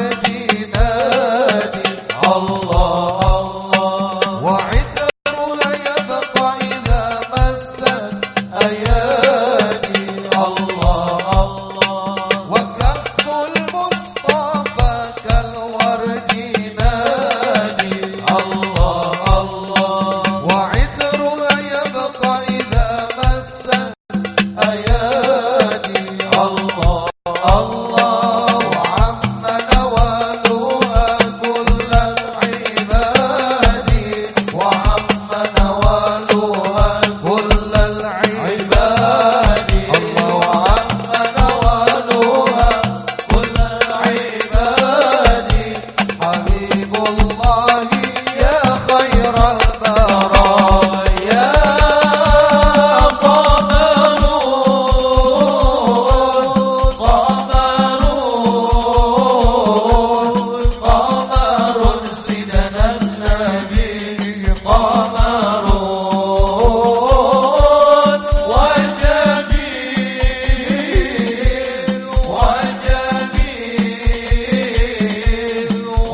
ji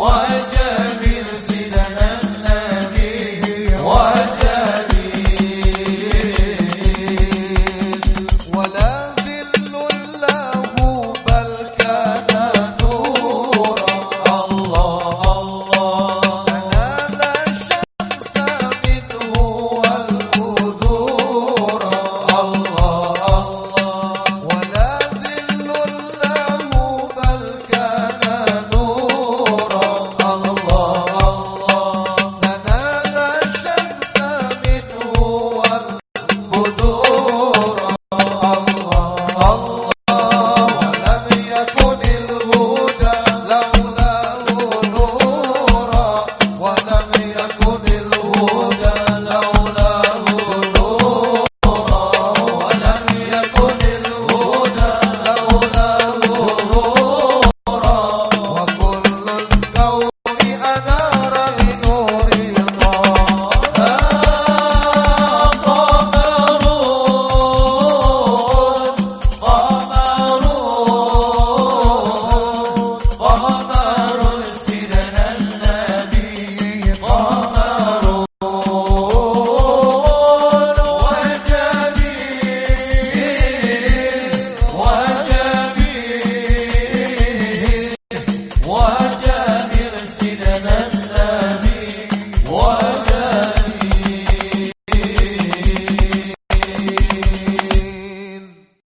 why